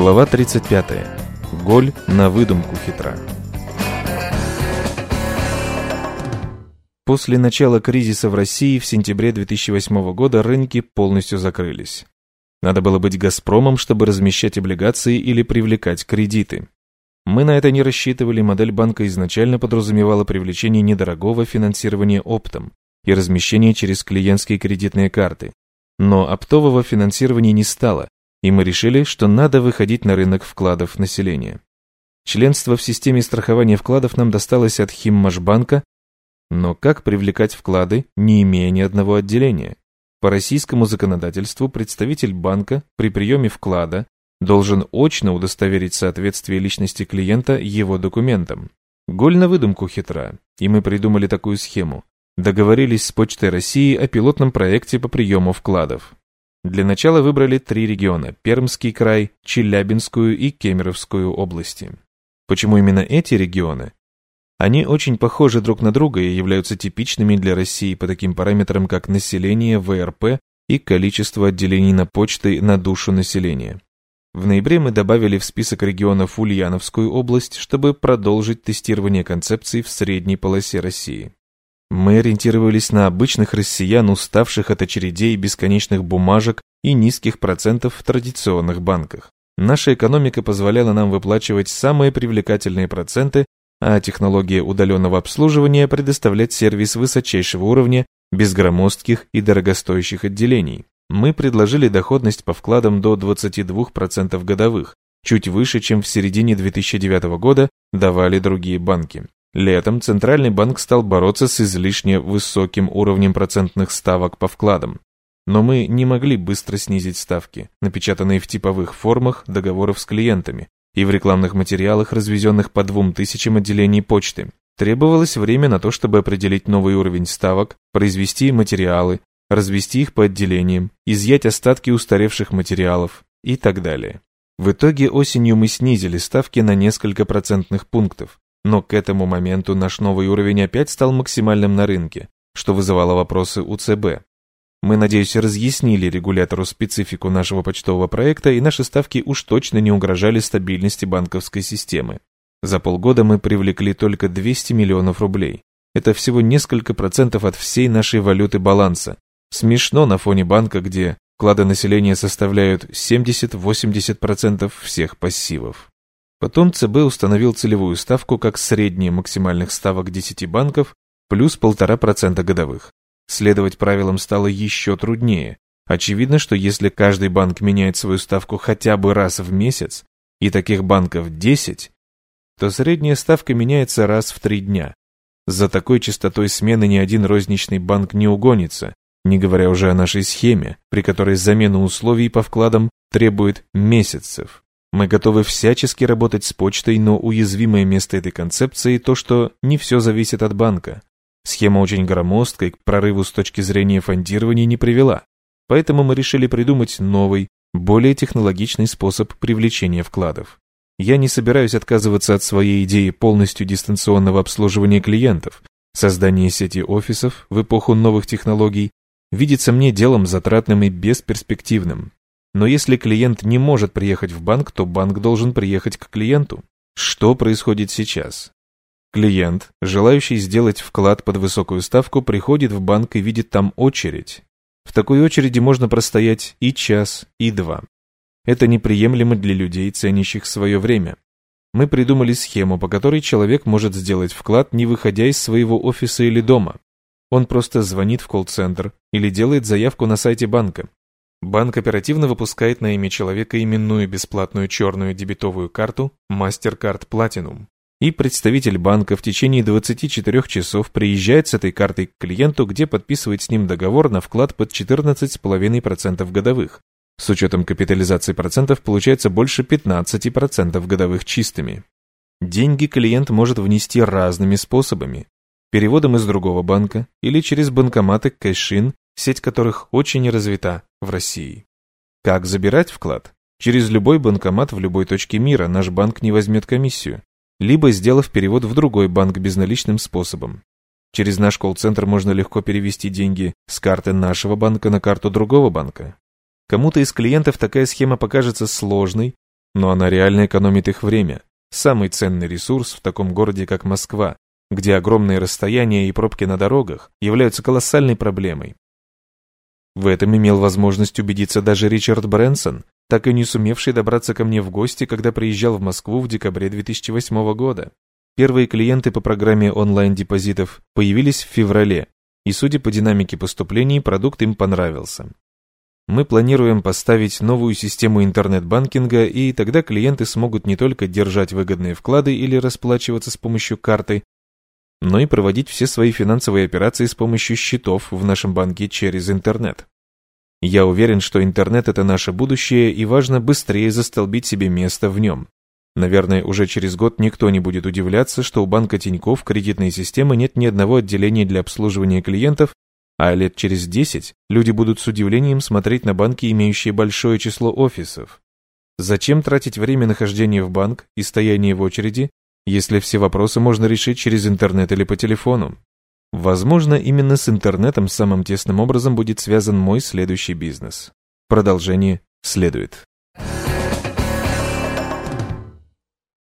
Глава 35. Голь на выдумку хитра. После начала кризиса в России в сентябре 2008 года рынки полностью закрылись. Надо было быть «Газпромом», чтобы размещать облигации или привлекать кредиты. Мы на это не рассчитывали, модель банка изначально подразумевала привлечение недорогого финансирования оптом и размещение через клиентские кредитные карты. Но оптового финансирования не стало, и мы решили, что надо выходить на рынок вкладов населения. Членство в системе страхования вкладов нам досталось от Химмашбанка, но как привлекать вклады, не имея ни одного отделения? По российскому законодательству представитель банка при приеме вклада должен очно удостоверить соответствие личности клиента его документам. Голь на выдумку хитра, и мы придумали такую схему. Договорились с Почтой России о пилотном проекте по приему вкладов. Для начала выбрали три региона – Пермский край, Челябинскую и Кемеровскую области. Почему именно эти регионы? Они очень похожи друг на друга и являются типичными для России по таким параметрам, как население, ВРП и количество отделений на почты на душу населения. В ноябре мы добавили в список регионов Ульяновскую область, чтобы продолжить тестирование концепции в средней полосе России. Мы ориентировались на обычных россиян, уставших от очередей бесконечных бумажек и низких процентов в традиционных банках. Наша экономика позволяла нам выплачивать самые привлекательные проценты, а технология удаленного обслуживания предоставлять сервис высочайшего уровня без громоздких и дорогостоящих отделений. Мы предложили доходность по вкладам до 22% годовых, чуть выше, чем в середине 2009 года давали другие банки. Летом Центральный банк стал бороться с излишне высоким уровнем процентных ставок по вкладам. Но мы не могли быстро снизить ставки, напечатанные в типовых формах договоров с клиентами и в рекламных материалах, развезенных по двум тысячам отделений почты. Требовалось время на то, чтобы определить новый уровень ставок, произвести материалы, развести их по отделениям, изъять остатки устаревших материалов и так далее. В итоге осенью мы снизили ставки на несколько процентных пунктов, но к этому моменту наш новый уровень опять стал максимальным на рынке, что вызывало вопросы у ЦБ. Мы, надеюсь, разъяснили регулятору специфику нашего почтового проекта, и наши ставки уж точно не угрожали стабильности банковской системы. За полгода мы привлекли только 200 миллионов рублей. Это всего несколько процентов от всей нашей валюты баланса. Смешно на фоне банка, где вклады населения составляют 70-80% всех пассивов. Потом ЦБ установил целевую ставку как средние максимальных ставок 10 банков плюс 1,5% годовых. Следовать правилам стало еще труднее. Очевидно, что если каждый банк меняет свою ставку хотя бы раз в месяц, и таких банков 10, то средняя ставка меняется раз в три дня. За такой частотой смены ни один розничный банк не угонится, не говоря уже о нашей схеме, при которой замена условий по вкладам требует месяцев. Мы готовы всячески работать с почтой, но уязвимое место этой концепции то, что не все зависит от банка. Схема очень громоздкая, к прорыву с точки зрения фондирования не привела. Поэтому мы решили придумать новый, более технологичный способ привлечения вкладов. Я не собираюсь отказываться от своей идеи полностью дистанционного обслуживания клиентов. Создание сети офисов в эпоху новых технологий видится мне делом затратным и бесперспективным. Но если клиент не может приехать в банк, то банк должен приехать к клиенту. Что происходит сейчас? Клиент, желающий сделать вклад под высокую ставку, приходит в банк и видит там очередь. В такой очереди можно простоять и час, и два. Это неприемлемо для людей, ценящих свое время. Мы придумали схему, по которой человек может сделать вклад, не выходя из своего офиса или дома. Он просто звонит в колл-центр или делает заявку на сайте банка. Банк оперативно выпускает на имя человека именную бесплатную черную дебетовую карту MasterCard Platinum. И представитель банка в течение 24 часов приезжает с этой картой к клиенту, где подписывает с ним договор на вклад под 14,5% годовых. С учетом капитализации процентов получается больше 15% годовых чистыми. Деньги клиент может внести разными способами. Переводом из другого банка или через банкоматы кэшин сеть которых очень развита в России. Как забирать вклад? Через любой банкомат в любой точке мира наш банк не возьмет комиссию, либо сделав перевод в другой банк безналичным способом. Через наш колл-центр можно легко перевести деньги с карты нашего банка на карту другого банка. Кому-то из клиентов такая схема покажется сложной, но она реально экономит их время. Самый ценный ресурс в таком городе, как Москва, где огромные расстояния и пробки на дорогах являются колоссальной проблемой. В этом имел возможность убедиться даже Ричард Брэнсон, так и не сумевший добраться ко мне в гости, когда приезжал в Москву в декабре 2008 года. Первые клиенты по программе онлайн-депозитов появились в феврале, и судя по динамике поступлений, продукт им понравился. Мы планируем поставить новую систему интернет-банкинга, и тогда клиенты смогут не только держать выгодные вклады или расплачиваться с помощью карты, но и проводить все свои финансовые операции с помощью счетов в нашем банке через интернет. Я уверен, что интернет – это наше будущее, и важно быстрее застолбить себе место в нем. Наверное, уже через год никто не будет удивляться, что у банка Тинькофф кредитной системы нет ни одного отделения для обслуживания клиентов, а лет через 10 люди будут с удивлением смотреть на банки, имеющие большое число офисов. Зачем тратить время нахождения в банк и стояние в очереди, если все вопросы можно решить через интернет или по телефону? Возможно, именно с интернетом самым тесным образом будет связан мой следующий бизнес. Продолжение следует.